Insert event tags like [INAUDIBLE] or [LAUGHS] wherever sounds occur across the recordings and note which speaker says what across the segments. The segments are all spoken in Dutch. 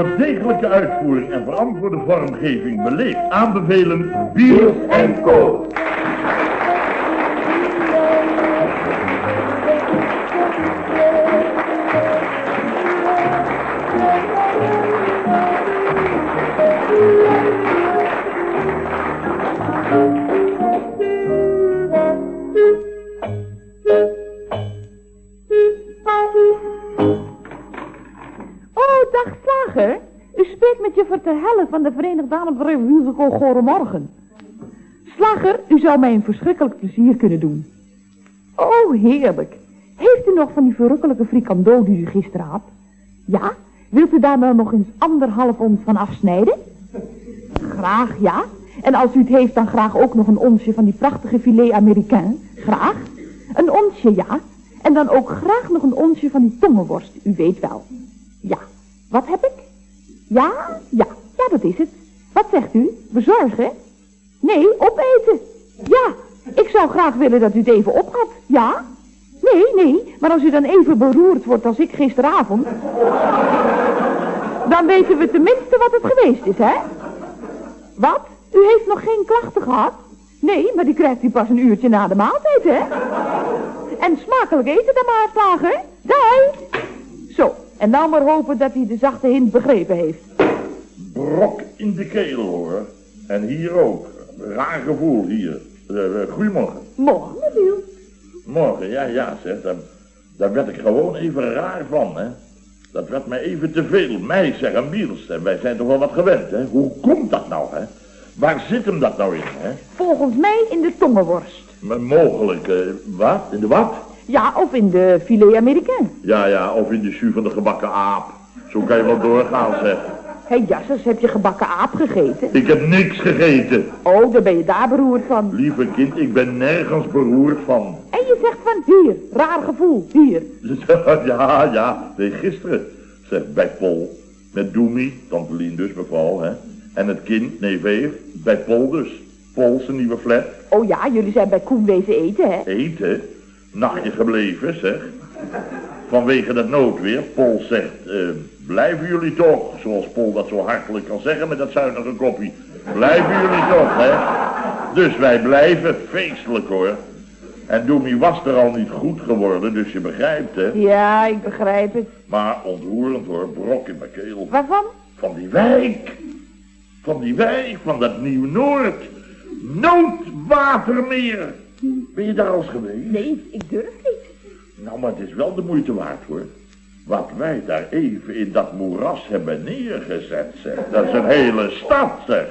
Speaker 1: voor degelijke uitvoering en verantwoorde vormgeving beleefd aanbevelen Biels en Co.
Speaker 2: Dames voor een musical Gorenmorgen. Slager, u zou mij een verschrikkelijk plezier kunnen doen. Oh, heerlijk. Heeft u nog van die verrukkelijke frikando die u gisteren had? Ja? Wilt u daar nou nog eens anderhalf ons van afsnijden? Graag, ja. En als u het heeft, dan graag ook nog een onsje van die prachtige filet américain. Graag. Een onsje, ja. En dan ook graag nog een onsje van die tongenworst, u weet wel. Ja. Wat heb ik? Ja, ja, ja, dat is het. Wat zegt u? Bezorgen? Nee, opeten. Ja, ik zou graag willen dat u het even ophad. Ja? Nee, nee, maar als u dan even beroerd wordt als ik gisteravond... dan weten we tenminste wat het geweest is, hè? Wat? U heeft nog geen klachten gehad? Nee, maar die krijgt u pas een uurtje na de maaltijd, hè? En smakelijk eten dan maar, slager. Zo, en nou maar hopen dat hij de zachte hint begrepen heeft.
Speaker 1: Brok in de keel hoor. En hier ook. Raar gevoel hier. Eh, eh, goedemorgen.
Speaker 2: Morgen, Michiel.
Speaker 1: Morgen, ja, ja, zeg. Daar, daar werd ik gewoon even raar van, hè. Dat werd mij even te veel. Mij zeggen Biels. En wij zijn toch wel wat gewend, hè. Hoe komt dat nou, hè? Waar zit hem dat nou in, hè?
Speaker 2: Volgens mij in de tongenworst.
Speaker 1: Maar mogelijk, eh, wat? In de wat?
Speaker 2: Ja, of in de filet américain.
Speaker 1: Ja, ja, of in de jus van de gebakken aap. Zo kan je wel doorgaan, zeg.
Speaker 2: Hé, hey, Jassers, heb je gebakken aap gegeten?
Speaker 1: Ik heb niks gegeten.
Speaker 2: Oh, dan ben je daar beroerd van.
Speaker 1: Lieve kind, ik ben nergens beroerd van.
Speaker 2: En je zegt van dier. Raar gevoel, dier. [LAUGHS]
Speaker 1: ja, ja, nee, gisteren. Zeg, bij Pol. Met Doemie, tante Lien dus, mevrouw, hè. En het kind, nee, Veef, bij Pol dus. Pol, zijn nieuwe flat.
Speaker 2: Oh ja, jullie zijn bij Koen wezen eten, hè?
Speaker 1: Eten? Nachtje gebleven, zeg. Vanwege dat noodweer. Pol zegt, eh, blijven jullie toch, zoals Pol dat zo hartelijk kan zeggen met dat zuinige koppie. Blijven jullie toch, hè? Dus wij blijven, feestelijk hoor. En Doemie was er al niet goed geworden, dus je begrijpt, hè?
Speaker 2: Ja, ik begrijp het.
Speaker 1: Maar ontroerend hoor, brok in mijn keel.
Speaker 2: Waarvan?
Speaker 1: Van die wijk. Van die wijk, van dat Nieuw-Noord. Noodwatermeer. Ben je daar al eens geweest?
Speaker 2: Nee, ik durf niet.
Speaker 1: Nou, maar het is wel de moeite waard, hoor. Wat wij daar even in dat moeras hebben neergezet, zeg. Dat is een hele stad, zeg.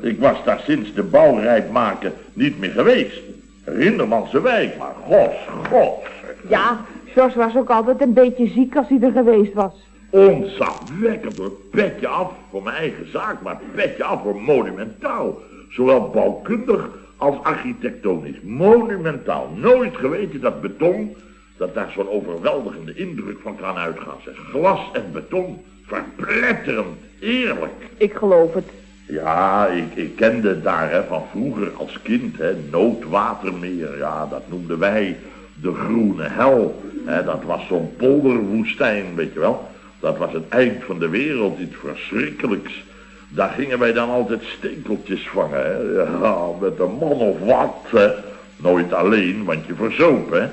Speaker 1: Ik was daar sinds de bouwrijp maken niet meer geweest. Rindermanse wijk, maar gos, gos.
Speaker 2: Ja, Jos was ook altijd een beetje ziek als hij er geweest was.
Speaker 1: Onzagwekkend hoor. Petje af voor mijn eigen zaak, maar petje af voor monumentaal. Zowel bouwkundig als architectonisch. Monumentaal. Nooit geweten dat beton, dat daar zo'n overweldigende indruk van kan uitgaan. Zeg. Glas en beton, verpletterend, eerlijk.
Speaker 2: Ik geloof het.
Speaker 1: Ja, ik, ik kende het daar hè, van vroeger als kind, hè, Noodwatermeer. Ja, dat noemden wij de groene hel. Hè, dat was zo'n polderwoestijn, weet je wel. Dat was het eind van de wereld, iets verschrikkelijks. Daar gingen wij dan altijd stekeltjes vangen, hè. Ja, met een man of wat, hè. Nooit alleen, want je verzoop, hè.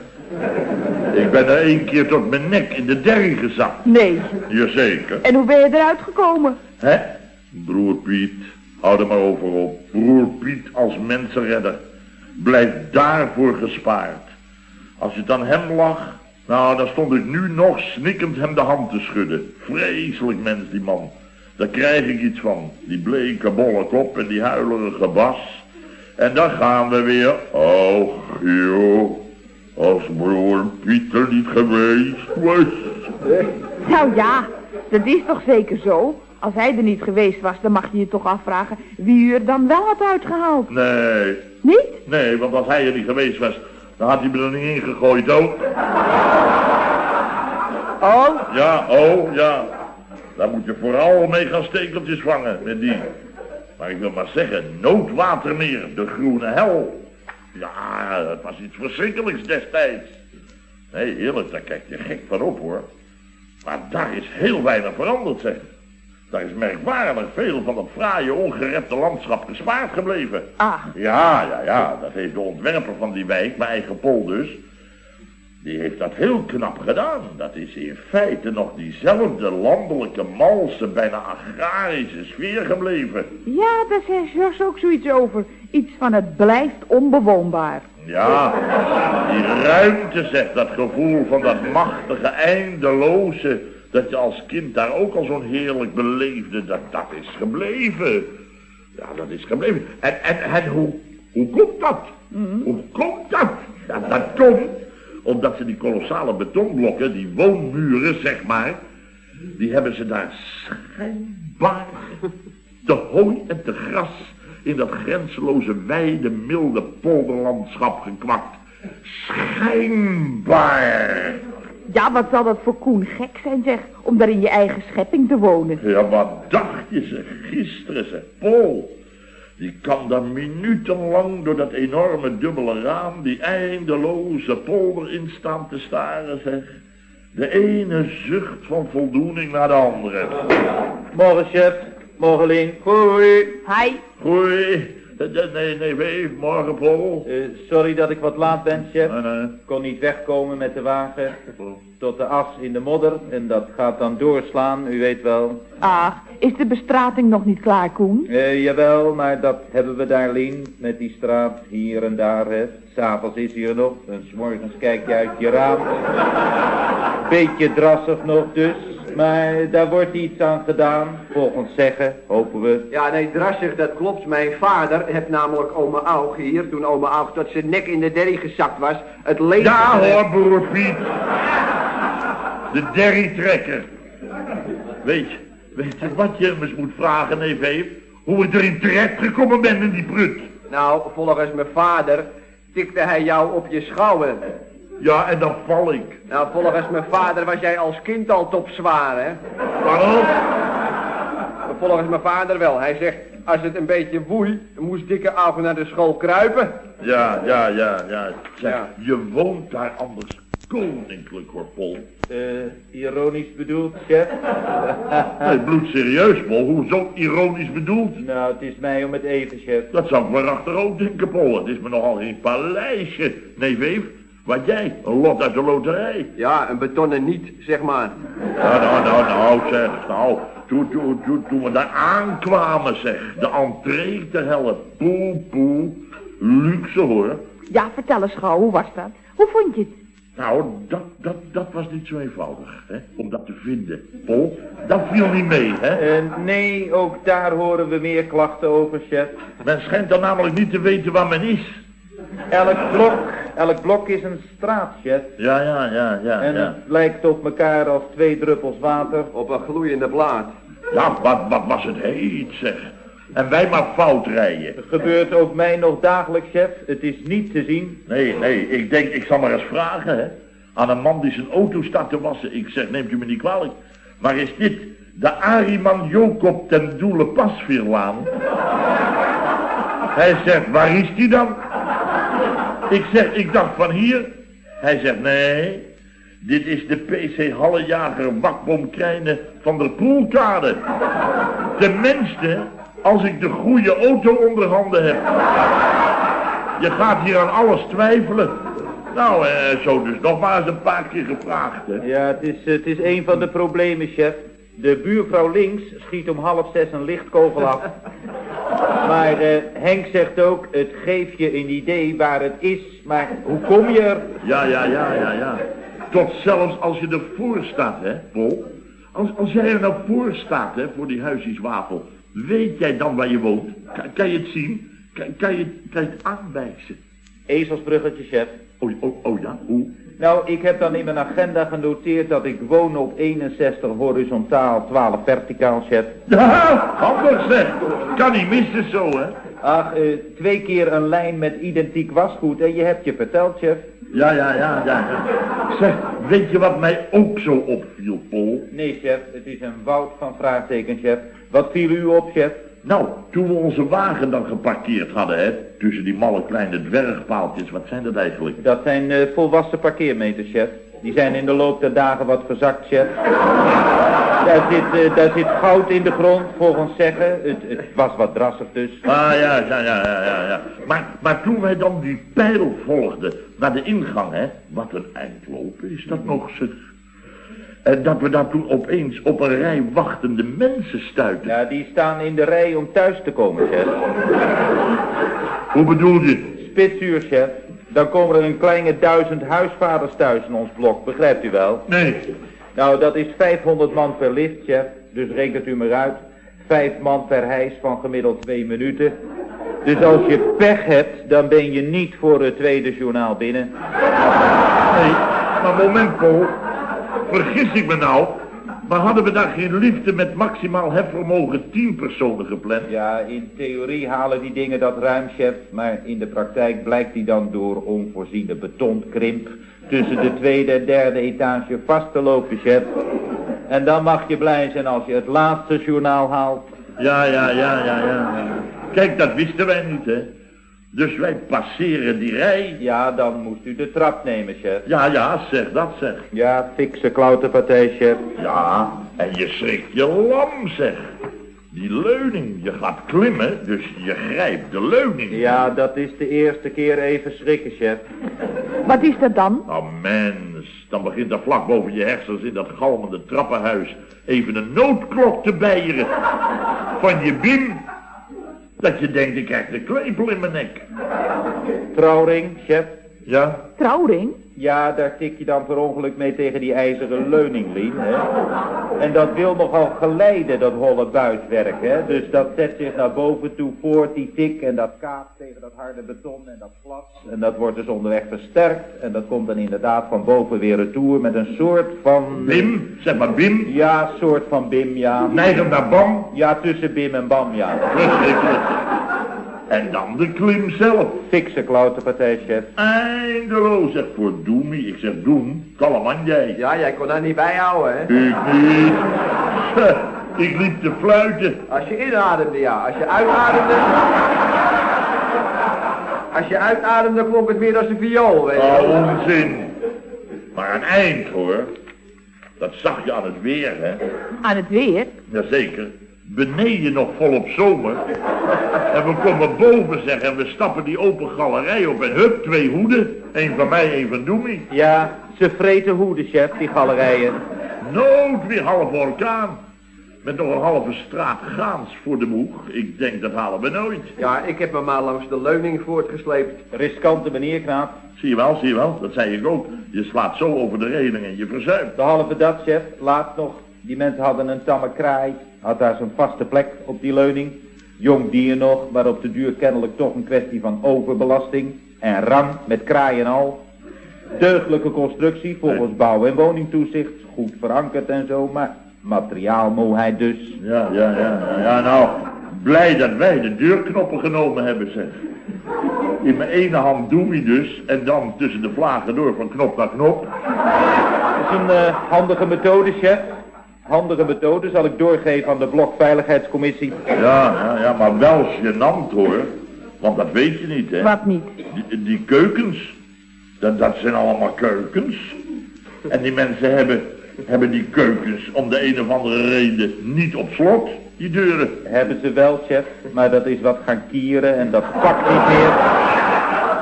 Speaker 1: Ik ben er één keer tot mijn nek in de derrie gezakt.
Speaker 2: Nee.
Speaker 1: Jazeker.
Speaker 2: En hoe ben je eruit gekomen?
Speaker 1: Hè? Broer Piet, hou er maar over op. Broer Piet als mensenredder. Blijf daarvoor gespaard. Als het aan hem lag, nou, dan stond ik nu nog snikkend hem de hand te schudden. Vreselijk mens, die man. Daar krijg ik iets van. Die bleke bolle kop en die huilerige bas. En dan gaan we weer. Oh, joh. Als broer Pieter niet geweest was.
Speaker 2: Nou ja, dat is toch zeker zo? Als hij er niet geweest was, dan mag je je toch afvragen wie u er dan wel had uitgehaald.
Speaker 1: Nee,
Speaker 2: Niet?
Speaker 1: nee, want als hij er niet geweest was, dan had hij me er niet ingegooid ook.
Speaker 2: Oh,
Speaker 1: Ja, oh, ja. Daar moet je vooral mee gaan stekeltjes vangen, met die. Maar ik wil maar zeggen, noodwatermeer, de groene hel. Ja, dat was iets verschrikkelijks destijds. Nee, eerlijk, daar kijk je gek van op, hoor. Maar daar is heel weinig veranderd, zeg. Daar is merkwaardig veel van dat fraaie, ongerepte landschap gespaard gebleven.
Speaker 2: Ah,
Speaker 1: Ja, ja, ja, dat heeft de ontwerper van die wijk, mijn eigen Pol dus. Die heeft dat heel knap gedaan. Dat is in feite nog diezelfde landelijke, malse, bijna agrarische sfeer gebleven.
Speaker 2: ja, daar zei Jos ook zoiets over. Iets van het blijft onbewoonbaar.
Speaker 1: Ja, die ruimte zegt, dat gevoel van dat machtige, eindeloze, dat je als kind daar ook al zo'n heerlijk beleefde, dat, dat is gebleven. Ja, dat is gebleven. En, en, en hoe, hoe komt dat? Hoe komt dat? Ja, dat komt omdat ze die kolossale betonblokken, die woonmuren, zeg maar, die hebben ze daar schijnbaar te hooi en te gras in dat grenzeloze, wijde, milde polderlandschap gekwakt. Schijnbaar.
Speaker 2: Ja, wat zal dat voor Koen gek zijn, zeg, om daar in je eigen schepping te wonen.
Speaker 1: Ja, wat dacht je ze gisteren, ze Paul? Die kan daar minutenlang door dat enorme dubbele raam, die eindeloze polder in staan te staren, zeg. De ene zucht van voldoening naar de andere.
Speaker 3: Morgen, chef. Morgen, Lien. Hoi.
Speaker 2: Hi,
Speaker 1: Goeie. Nee, nee, nee, morgen, Paul.
Speaker 3: Eh, sorry dat ik wat laat ben, chef.
Speaker 1: Nee, nee.
Speaker 3: Kon niet wegkomen met de wagen. Tot de as in de modder. En dat gaat dan doorslaan, u weet wel.
Speaker 2: ah, is de bestrating nog niet klaar, Koen?
Speaker 3: Eh, jawel, maar dat hebben we daar, Lien. Met die straat hier en daar, hè. S'avonds is hij er nog. En 's morgens kijk je uit je raam. Beetje drassig nog dus. Maar daar wordt iets aan gedaan. Volgens zeggen, hopen we.
Speaker 4: Ja, nee, drassig, dat klopt. Mijn vader heeft namelijk oma Aug hier, toen oma Aug tot zijn nek in de derry gezakt was, het leven...
Speaker 1: Ja hoor, broer Piet. De derrytrekker. Weet je, weet je wat je eens moet vragen, neef Eef? Hoe ik erin terecht gekomen ben in die prut.
Speaker 4: Nou, volgens mijn vader tikte hij jou op je schouder.
Speaker 1: Ja, en dan val ik.
Speaker 4: Nou, volgens mijn vader was jij als kind al topzwaar, hè?
Speaker 1: Waarom?
Speaker 4: Volgens mijn vader wel. Hij zegt, als het een beetje woei, moest dikke Aug naar de school kruipen.
Speaker 1: Ja, ja, ja, ja. Zeg,
Speaker 4: Ja.
Speaker 1: je woont daar anders koninklijk hoor, Pol.
Speaker 3: Eh, ironisch bedoeld, chef? [LAUGHS]
Speaker 1: Nee, bloedserieus, Pol. Hoezo ironisch bedoeld?
Speaker 3: nou, het is mij om het even, chef.
Speaker 1: Dat zou ik maar achterover denken, Pol. Het is me nogal geen paleisje. Nee, Weef, wat jij? Een lot uit de loterij.
Speaker 4: Ja, een betonnen niet, zeg maar.
Speaker 1: Ja, nou, nou, nou, zeg, nou. Toen, toen, toen, toen we daar aankwamen, zeg. De entree te helpen. Poe, poe. Luxe, hoor.
Speaker 2: Ja, vertel eens gauw, hoe was dat? Hoe vond je het?
Speaker 1: Nou, dat, dat, dat was niet zo eenvoudig, hè, om dat te vinden. Pol, dat viel niet mee, hè.
Speaker 3: Eh, nee, ook daar horen we meer klachten over, chef.
Speaker 1: Men schijnt dan namelijk niet te weten waar men is.
Speaker 3: Elk blok, elk blok is een straat, chef.
Speaker 1: Ja, ja, ja, ja,
Speaker 3: En
Speaker 1: ja.
Speaker 3: het lijkt op elkaar als twee druppels water.
Speaker 4: Op een gloeiende blaad.
Speaker 1: Ja, wat, wat was het heet, zeg. En wij maar fout rijden.
Speaker 3: Het gebeurt ook mij nog dagelijks, chef. Het is niet te zien.
Speaker 1: Nee, nee, ik denk, ik zal maar eens vragen, hè. Aan een man die zijn auto staat te wassen. Ik zeg, neemt u me niet kwalijk. Maar is dit de Ariman Jokob ten Doele Pasveerlaan? Hij zegt, waar is die dan? Ik zeg, ik dacht van hier. Hij zegt, nee, dit is de PC Hallejager wakboomkrijnen van de Poelkade. Tenminste, als ik de goede auto onder handen heb. Je gaat hier aan alles twijfelen. Nou, eh, zo dus nog maar eens een paar keer gevraagd, hè.
Speaker 3: Ja, het is, het is een van de problemen, chef. De buurvrouw links schiet om half zes een lichtkogel af. Maar eh, Henk zegt ook, het geeft je een idee waar het is, maar hoe kom je er?
Speaker 1: Ja, ja, ja, ja, ja. Tot zelfs als je ervoor staat, hè, Pol. Als, als jij er nou voor staat, hè, voor die huisjeswafel. Weet jij dan waar je woont? Kan, kan je het zien? Kan, kan, je, kan je het aanwijzen?
Speaker 3: Ezelsbruggetje, chef.
Speaker 1: Oh, oh, oh ja, hoe?
Speaker 3: Nou, ik heb dan in mijn agenda genoteerd dat ik woon op 61 horizontaal, 12 verticaal, chef.
Speaker 1: Ja, handig zeg. Kan niet missen zo, hè.
Speaker 3: Ach, eh, twee keer een lijn met identiek wasgoed en je hebt je verteld, chef.
Speaker 1: Ja, ja, ja, ja. Zeg, weet je wat mij ook zo opviel, Pol?
Speaker 3: Nee, chef, het is een woud van vraagtekens, chef. Wat viel u op, chef?
Speaker 1: Nou, toen we onze wagen dan geparkeerd hadden, hè, tussen die malle kleine dwergpaaltjes, wat zijn dat eigenlijk?
Speaker 3: Dat zijn eh, volwassen parkeermeters, chef. Die zijn in de loop der dagen wat verzakt, chef. Daar zit, eh, daar zit goud in de grond, volgens zeggen. Het, het was wat drassig dus.
Speaker 1: Ah, ja, ja, ja, ja, ja. Maar, maar toen wij dan die pijl volgden naar de ingang, hè. Wat een eindlopen is dat nog, zeg. En dat we daar toen opeens op een rij wachtende mensen stuiten.
Speaker 3: Ja, die staan in de rij om thuis te komen, chef.
Speaker 1: Hoe bedoel je?
Speaker 3: Spitsuur, chef. Dan komen er een kleine duizend huisvaders thuis in ons blok, begrijpt u wel?
Speaker 1: Nee.
Speaker 3: Nou, dat is 500 man per lift, chef. Dus rekent u maar uit. Vijf man per hijs van gemiddeld twee minuten. Dus als je pech hebt, dan ben je niet voor het tweede journaal binnen.
Speaker 1: Nee, maar moment, Paul. Vergis ik me nou? Maar hadden we daar geen liefde met maximaal hefvermogen 10 personen gepland?
Speaker 3: Ja, in theorie halen die dingen dat ruim, chef. Maar in de praktijk blijkt die dan door onvoorziene betonkrimp tussen de tweede en derde etage vast te lopen, chef. En dan mag je blij zijn als je het laatste journaal haalt.
Speaker 1: Ja, ja, ja, ja, ja. Kijk, dat wisten wij niet, hè. Dus wij passeren die rij.
Speaker 3: Ja, dan moest u de trap nemen, chef.
Speaker 1: Ja, ja, zeg dat, zeg.
Speaker 3: Ja, fikse klauterpartij, chef.
Speaker 1: Ja, en je schrikt je lam, zeg. Die leuning, je gaat klimmen, dus je grijpt de leuning.
Speaker 3: Ja, dat is de eerste keer even schrikken, chef.
Speaker 2: Wat is dat dan?
Speaker 1: Nou, mens, dan begint er vlak boven je hersens in dat galmende trappenhuis even een noodklok te bijeren. Van je bim, dat je denkt, ik krijg de klepel in mijn nek.
Speaker 3: Trouwring, chef.
Speaker 1: Ja?
Speaker 2: Trouwring?
Speaker 3: Ja, daar tik je dan per ongeluk mee tegen die ijzeren leuning, Lien, hè. En dat wil nogal geleiden, dat holle buitwerk, hè. Dus dat zet zich naar boven toe voort, die tik, en dat kaapt tegen dat harde beton en dat glas. En dat wordt dus onderweg versterkt, en dat komt dan inderdaad van boven weer retour met een soort van...
Speaker 1: Bim, zeg maar bim.
Speaker 3: Ja, soort van bim, ja.
Speaker 1: Neigend naar bam.
Speaker 3: Ja, tussen bim en bam, ja.
Speaker 1: En dan de klim zelf.
Speaker 3: Fikse klauterpartij, chef.
Speaker 1: Eindeloos, zeg voor Doemie. Ik zeg Doem, kalm aan jij.
Speaker 4: Ja, jij kon daar niet bijhouden, hè?
Speaker 1: Ik niet. Ik liep te fluiten.
Speaker 4: Als je inademde, ja. Als je uitademde... Als je uitademde, klonk het meer als een viool, weet je
Speaker 1: Oh, onzin. Maar een eind, hoor. Dat zag je aan het weer, hè.
Speaker 2: Aan het weer?
Speaker 1: Jazeker. Beneden nog volop zomer. En we komen boven, zeg, en we stappen die open galerij op. En hup, twee hoeden. Eén van mij, één van Doemie.
Speaker 3: Ja, ze vreten hoeden, chef, die galerijen.
Speaker 1: Nood weer half orkaan. Met nog een halve straat gaans voor de boeg. Ik denk dat halen we nooit.
Speaker 4: Ja, ik heb me maar langs de leuning voortgesleept.
Speaker 3: Riskante manier, knaap.
Speaker 1: Zie je wel, zie je wel. Dat zei ik ook. Je slaat zo over de reling en je verzuimt.
Speaker 3: De halve dat, chef. Laatst nog. Die mensen hadden een tamme kraai. Had daar zijn vaste plek op die leuning. Jong dier nog, maar op de duur kennelijk toch een kwestie van overbelasting. En rang met kraai en al. Deugdelijke constructie volgens bouw- en woningtoezicht. Goed verankerd en zo, maar materiaalmoeheid dus.
Speaker 1: Ja, ja, ja, ja, ja, nou. Blij dat wij de deurknoppen genomen hebben, zeg. In mijn ene hand doe ik dus. En dan tussen de vlagen door van knop naar knop.
Speaker 3: Dat is een eh, handige methode, chef. Handige methode zal ik doorgeven aan de blokveiligheidscommissie.
Speaker 1: Ja, ja, ja, maar wel gênant hoor. Want dat weet je niet, hè.
Speaker 2: Wat niet?
Speaker 1: Die, die keukens, dat, dat zijn allemaal keukens. En die mensen hebben, hebben die keukens om de een of andere reden niet op slot, die deuren.
Speaker 3: Hebben ze wel, chef, maar dat is wat gaan kieren en dat pakt niet meer.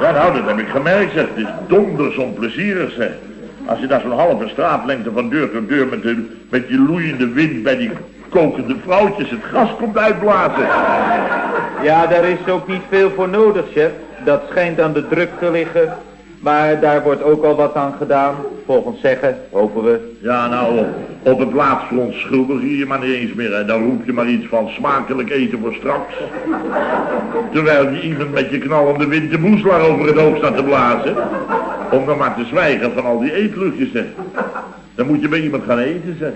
Speaker 1: Ja, nou, dat heb ik gemerkt, zeg. Het is donders onplezierig, zeg. Als je daar zo'n halve straatlengte van deur tot deur met, met die loeiende wind bij die kokende vrouwtjes het gas komt uitblazen.
Speaker 3: Ja, daar is ook niet veel voor nodig, chef. Dat schijnt aan de druk te liggen. Maar daar wordt ook al wat aan gedaan. Volgens zeggen, hopen we.
Speaker 1: Ja, nou, op, op het laatst verontschuldig je je maar niet eens meer. En dan roep je maar iets van smakelijk eten voor straks. Terwijl je iemand met je knallende winterboezelaar over het hoofd staat te blazen. Om dan maar te zwijgen van al die eetluchtjes, zeg. Dan moet je bij iemand gaan eten, zeg.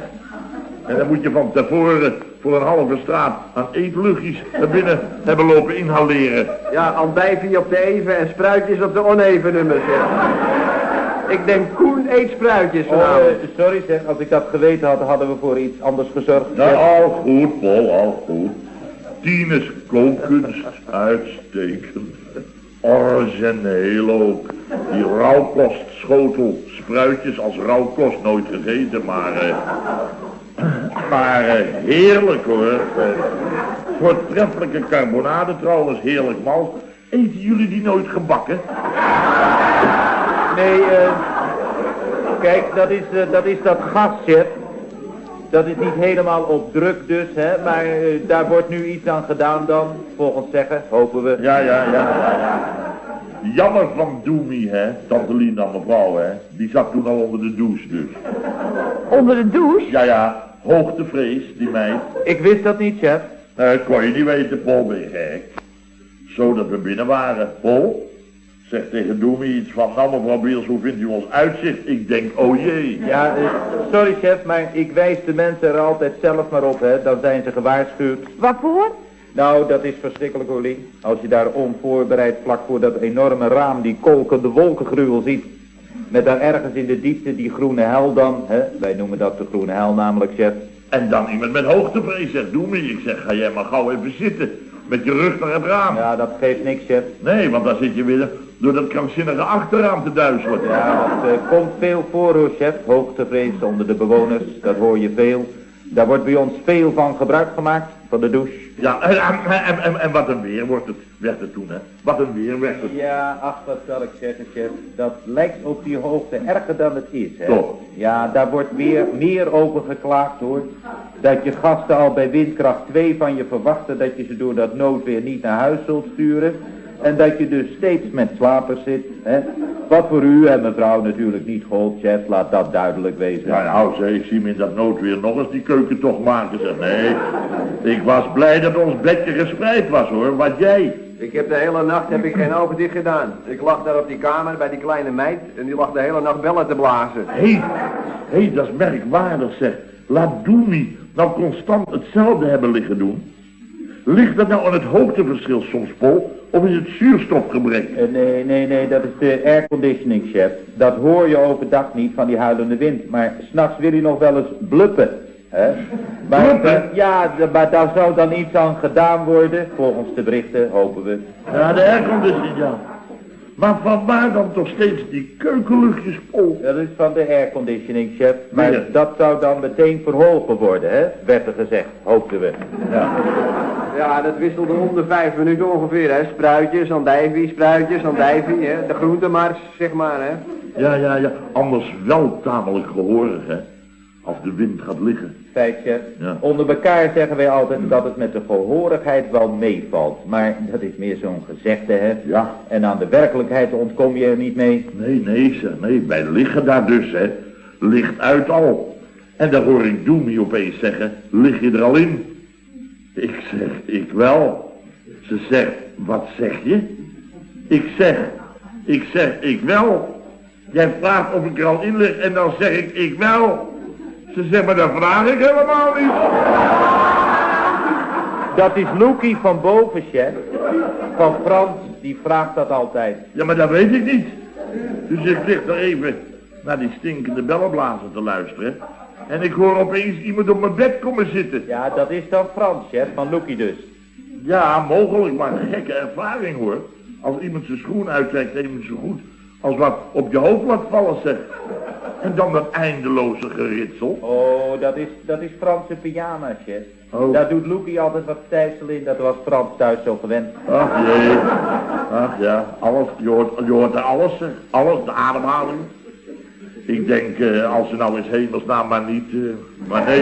Speaker 1: En dan moet je van tevoren voor een halve straat aan eetluchtjes naar binnen hebben lopen inhaleren.
Speaker 4: Ja, andijvie op de even en spruitjes op de oneven nummers, ja. Ik denk Koen eet spruitjes
Speaker 3: Oh,
Speaker 4: vanavond.
Speaker 3: eh, sorry zeg, als ik dat geweten had, hadden we voor iets anders gezorgd.
Speaker 1: Nou, al goed, Paul, al goed. Tines kookkunst, uitstekend. Origineel ook. Die rauwkostschotel, spruitjes als rauwkost nooit gegeten, maar... eh, Maar eh, heerlijk hoor. Voortreffelijke carbonade trouwens, heerlijk mals. Eten jullie die nooit gebakken?
Speaker 3: Nee, eh, kijk, dat is, eh, dat is dat gas, chef. Dat is niet helemaal op druk dus, hè. Maar eh, daar wordt nu iets aan gedaan dan, volgens zeggen, hopen we.
Speaker 1: Ja, ja, ja, ja, ja. Jammer van Doemie, hè, tante Lina, mevrouw, hè. Die zat toen al onder de douche dus.
Speaker 2: Onder de douche?
Speaker 1: Ja, ja, hoogtevrees, die meid.
Speaker 3: Ik wist dat niet, chef.
Speaker 1: Nou, dat kon je niet weten, Paul, ben je gek. Zo dat we binnen waren. Paul, zeg tegen Doemie iets van, nou mevrouw Biels, hoe vindt u ons uitzicht? Ik denk, oh jee.
Speaker 3: Ja, eh, sorry chef, maar ik wijs de mensen er altijd zelf maar op, hè. Dan zijn ze gewaarschuwd.
Speaker 2: Waarvoor?
Speaker 3: Nou, dat is verschrikkelijk, Olien. Als je daar onvoorbereid vlak voor dat enorme raam die kolkende wolkengruwel ziet. Met daar ergens in de diepte die groene hel dan, hè. Wij noemen dat de groene hel namelijk, chef.
Speaker 1: En dan iemand met hoogtevrees zegt, Doemie, ik zeg, ga jij maar gauw even zitten. Met je rug naar het raam.
Speaker 3: Ja, dat geeft niks, chef.
Speaker 1: Nee, want dan zit je weer door dat krankzinnige achterraam te duizelen.
Speaker 3: Ja, dat eh, komt veel voor hoor, chef. Hoogtevrees onder de bewoners, dat hoor je veel. Daar wordt bij ons veel van gebruik gemaakt, van de douche.
Speaker 1: Ja, [LAUGHS] en, en, en, en wat een weer wordt het, werd het toen, hè. Wat een weer werd het.
Speaker 3: Ja, ach, wat zal ik zeggen, chef. Dat lijkt op die hoogte erger dan het is, hè.
Speaker 1: Toch?
Speaker 3: Ja, daar wordt meer, meer over geklaagd, hoor. Dat je gasten al bij windkracht 2 van je verwachten dat je ze door dat noodweer niet naar huis zult sturen. En dat je dus steeds met slapers zit, hè. Wat voor u en mevrouw natuurlijk niet gold, chef. Laat dat duidelijk wezen.
Speaker 1: Ja, nou, zeg, ik zie me in dat noodweer nog eens die keukentocht maken, zeg. Nee, ik was blij dat ons bedje gespreid was, hoor. Wat jij?
Speaker 4: Ik heb de hele nacht heb ik geen ogen dicht gedaan. Ik lag daar op die kamer bij die kleine meid en die lag de hele nacht bellen te blazen.
Speaker 1: Hé, hey, hey, dat is merkwaardig, zeg. Laat Doemie nou constant hetzelfde hebben liggen doen. Ligt dat nou aan het hoogteverschil soms, Paul? Of is het zuurstofgebrek?
Speaker 3: Eh, nee, nee, nee, dat is de airconditioning, chef. Dat hoor je overdag niet van die huilende wind. Maar s'nachts wil hij nog wel eens bluppen. Hè? Maar,
Speaker 1: Bluppen?
Speaker 3: eh, ja, de- maar daar zou dan iets aan gedaan worden. Volgens de berichten, hopen we.
Speaker 1: Ja, de airconditioning, ja. Maar van waar dan toch steeds die keukenluchtjes, Paul?
Speaker 3: Dat is van de airconditioning, chef. Maar
Speaker 1: Ja.
Speaker 3: dat zou dan meteen verholpen worden, hè? Werd er gezegd, hoopten we.
Speaker 1: Ja.
Speaker 4: Ja, dat wisselde om de vijf minuten ongeveer, hè. Spruitjes, andijvie, spruitjes, andijvie, hè. De groentemars, zeg maar, hè.
Speaker 1: Ja, ja, ja. Anders wel tamelijk gehoorig, hè. Als de wind gaat liggen.
Speaker 3: Feit, chef.
Speaker 1: Ja.
Speaker 3: Onder elkaar zeggen wij altijd dat het met de gehoorigheid wel meevalt. Maar dat is meer zo'n gezegde, hè?
Speaker 1: Ja.
Speaker 3: En aan de werkelijkheid ontkom je er niet mee.
Speaker 1: Nee, nee, zeg, nee. Wij liggen daar dus, hè. Licht uit al. En dan hoor ik Doemie opeens zeggen, lig je er al in? Ik zeg, ik wel. Ze zegt, wat zeg je? Ik zeg, ik zeg, ik wel. Jij vraagt of ik er al in lig en dan zeg ik, ik wel. Ze zegt, maar dat vraag ik helemaal niet.
Speaker 3: Dat is Loekie van boven, chef. Van Frans, die vraagt dat altijd.
Speaker 1: Ja, maar dat weet ik niet. Dus ik lig er even naar die stinkende bellenblazer te luisteren. En ik hoor opeens iemand op mijn bed komen zitten.
Speaker 3: Ja, dat is dan Frans, chef, van Loekie dus.
Speaker 1: Ja, mogelijk, maar een gekke ervaring hoor. Als iemand zijn schoen uittrekt, even zo goed als wat op je hoofd laat vallen, zeg. En dan dat eindeloze geritsel.
Speaker 3: Oh, dat is, dat is Franse pyjama, chef.
Speaker 1: Oh.
Speaker 3: Daar doet Loekie altijd wat stijfsel in, dat was Frans thuis zo gewend.
Speaker 1: Ach jee. Ach ja, alles, je hoort, je hoort er alles. Alles, de ademhaling. Ik denk, eh, als ze nou eens hemelsnaam maar niet, eh, maar nee.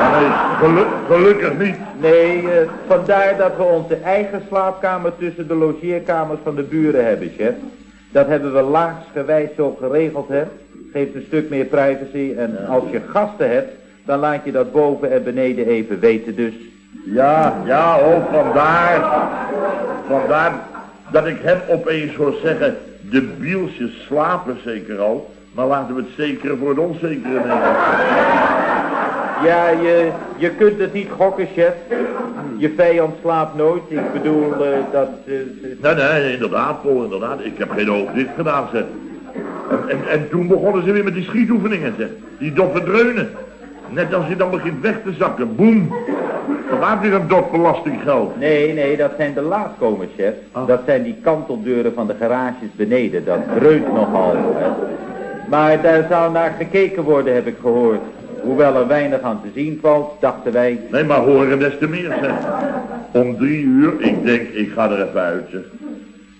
Speaker 1: Maar nee, gelu- gelukkig niet.
Speaker 3: Nee, eh, vandaar dat we onze eigen slaapkamer tussen de logeerkamers van de buren hebben, chef. Dat hebben we laagsgewijs zo geregeld, hè. Geeft een stuk meer privacy en als je gasten hebt, dan laat je dat boven en beneden even weten dus.
Speaker 1: Ja, ja, oh, vandaar. Vandaar dat ik hem opeens hoor zeggen, de bielsjes slapen zeker al, maar laten we het zekere voor het onzekere nemen.
Speaker 3: Ja, je, je kunt het niet gokken, chef. Je vijand slaapt nooit. Ik bedoel, eh, dat... eh,
Speaker 1: Nee, nee, inderdaad, Paul, inderdaad. Ik heb geen oog dicht gedaan, zeg. En, en, en toen begonnen ze weer met die schietoefeningen, zeg. Die doffe dreunen. Net als je dan begint weg te zakken, boem. Dan gaat weer een dot belastinggeld.
Speaker 3: Nee, nee, dat zijn de laatkomers, chef.
Speaker 1: Ah.
Speaker 3: Dat zijn die kanteldeuren van de garages beneden. Dat dreunt nogal. Hè. Maar daar zou naar gekeken worden, heb ik gehoord. Hoewel er weinig aan te zien valt, dachten wij,
Speaker 1: Nee, maar horen des te meer, zeg. Om drie uur, ik denk, ik ga er even uit, zeg.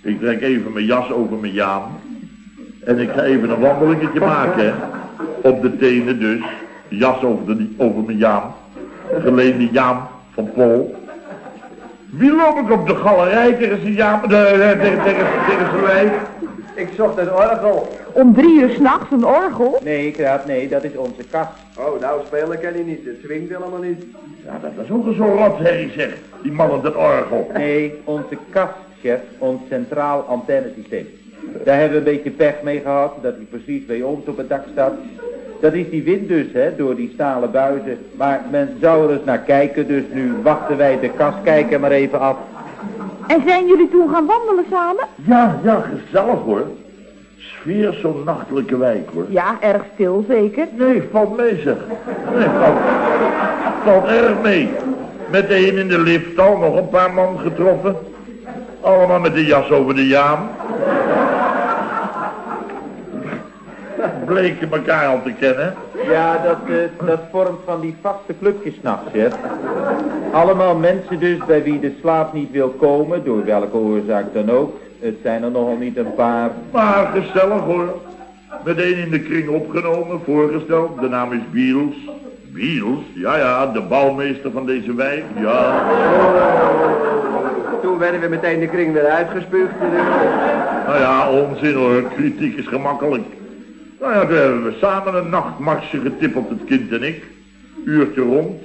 Speaker 1: Ik trek even mijn jas over mijn jaam. En ik ga even een wandelingetje maken, hè. Op de tenen dus. Jas over, de, over mijn jaam. Geleende jaam van Paul. Wie loop ik op de galerij tegen zijn jaam, de, de- tegen, tegen, tegen zijn lijf?
Speaker 4: Ik zocht het orgel.
Speaker 2: Om drie uur s'nachts een orgel?
Speaker 3: nee, Kraat, nee, dat is onze kast.
Speaker 4: Oh, nou spelen kan hij niet. Het swingt helemaal niet.
Speaker 1: Ja, dat is ook een zo'n rotherrie, zeg. Die man op dat orgel.
Speaker 3: Nee, onze kast, chef, ons centraal antennesysteem. Daar hebben we een beetje pech mee gehad, dat hij precies bij ons op het dak staat. Dat is die wind dus, hè, door die stalen buizen. Maar men zou er eens naar kijken, dus nu wachten wij de kastkijker maar even af.
Speaker 2: En zijn jullie toen gaan wandelen samen?
Speaker 1: Ja, ja, gezellig hoor. Sfeer zo'n nachtelijke wijk hoor.
Speaker 2: Ja, erg stil zeker.
Speaker 1: Nee, valt mee zeg. Nee, valt, valt erg mee. Meteen in de lift al nog een paar man getroffen. Allemaal met de jas over de jaam. Bleken elkaar al te kennen.
Speaker 3: Ja, dat, eh, dat vormt van die vaste clubjes s'nachts, chef. Allemaal mensen dus bij wie de slaap niet wil komen, door welke oorzaak dan ook. Het zijn er nogal niet een paar.
Speaker 1: Maar gezellig hoor. Meteen in de kring opgenomen, voorgesteld. De naam is Biels. Biels? Ja, ja, de bouwmeester van deze wijk. Ja.
Speaker 4: Toen werden we meteen de kring weer uitgespuugd.
Speaker 1: Nou ja, onzin hoor. Kritiek is gemakkelijk. Nou ja, toen hebben we samen een nachtmarsje getippeld, het kind en ik. Uurtje rond.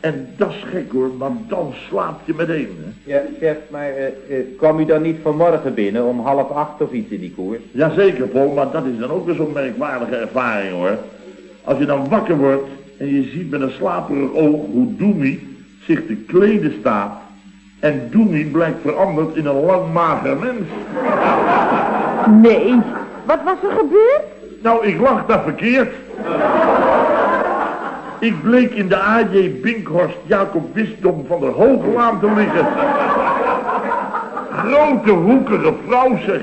Speaker 1: En dat is gek hoor, want dan slaap je meteen. Hè?
Speaker 3: Ja, chef, maar eh, eh, kwam u dan niet vanmorgen binnen om half acht of iets in die koers?
Speaker 1: Jazeker, Paul, maar dat is dan ook weer zo'n merkwaardige ervaring hoor. Als je dan wakker wordt en je ziet met een slaperig oog hoe Doemi zich te kleden staat. En Doemi blijkt veranderd in een lang mager mens.
Speaker 2: Nee. Wat was er gebeurd?
Speaker 1: Nou, ik lag daar verkeerd. Ik bleek in de A.J. Binkhorst Jacob Wisdom van der Hooglaan te liggen. Grote hoekige vrouw zeg.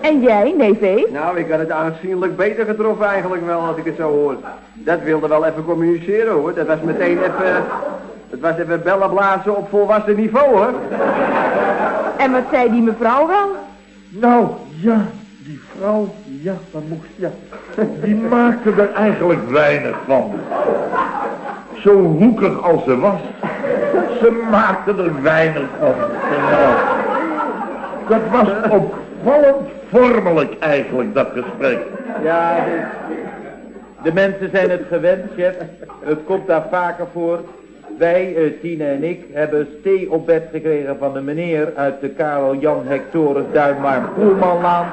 Speaker 2: En jij, neef Eef?
Speaker 4: Nou, ik had het aanzienlijk beter getroffen eigenlijk wel, als ik het zo hoor. Dat wilde wel even communiceren hoor. Dat was meteen even... Dat was even bellen blazen op volwassen niveau hoor.
Speaker 2: En wat zei die mevrouw wel?
Speaker 1: Nou, ja, die vrouw, ja, dat moest, ja. Die maakte er eigenlijk weinig van. Zo hoekig als ze was. Ze maakte er weinig van. Dat was opvallend vormelijk eigenlijk, dat gesprek.
Speaker 3: Ja, de, de mensen zijn het gewend, chef. Het komt daar vaker voor. Wij, eh, Tine en ik, hebben thee op bed gekregen van de meneer uit de Karel Jan Hectorus Duinmaar Poelmanlaan.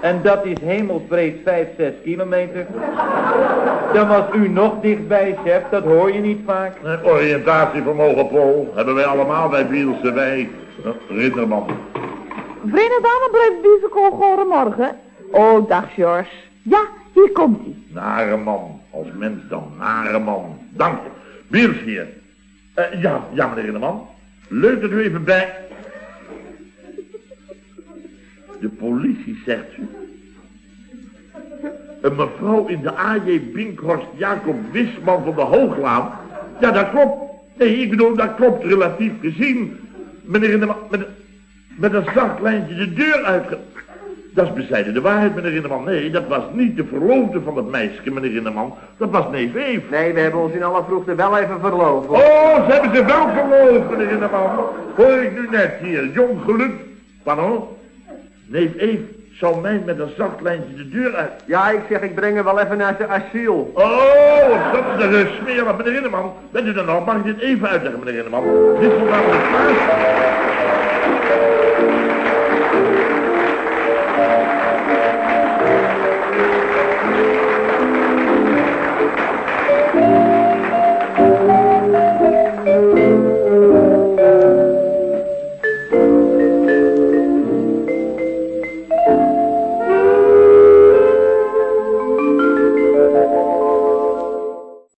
Speaker 3: En dat is hemelsbreed 5, 6 kilometer. Dan was u nog dichtbij, chef, dat hoor je niet vaak.
Speaker 1: Eh, Oriëntatievermogen, Paul, hebben wij allemaal bij Bielse wij. Eh, Ridderman.
Speaker 2: Verenigd Damenblijf musical goedemorgen. Oh, dag George. Ja, hier komt hij.
Speaker 1: Nare man, als mens dan, nare man. Dank je. Biels hier. Eh, ja, ja meneer Rinneman. Leuk dat u even bij... De politie, zegt u. Een mevrouw in de A.J. Binkhorst Jacob Wisman van de Hooglaan. Ja, dat klopt. Nee, ik bedoel, dat klopt relatief gezien. Meneer Rinneman, met, met een zacht lijntje de deur uitge... Dat is bezijden de waarheid, meneer Rinneman. Nee, dat was niet de verloofde van het meisje, meneer Rinneman. Dat was neef Eef.
Speaker 4: Nee, we hebben ons in alle vroegte wel even verloofd. hoor.
Speaker 1: Oh, ze hebben ze wel verloofd, meneer Rinneman. Hoor ik nu net hier, jong geluk. Pardon? Neef Eef zou mij met een zacht lijntje de deur uit...
Speaker 4: Ja, ik zeg, ik breng hem wel even naar zijn asiel.
Speaker 1: Oh, dat is een smerig, meneer Rinneman. Bent u er nog? Mag ik dit even uitleggen, meneer Rinneman? Dit is namelijk paas.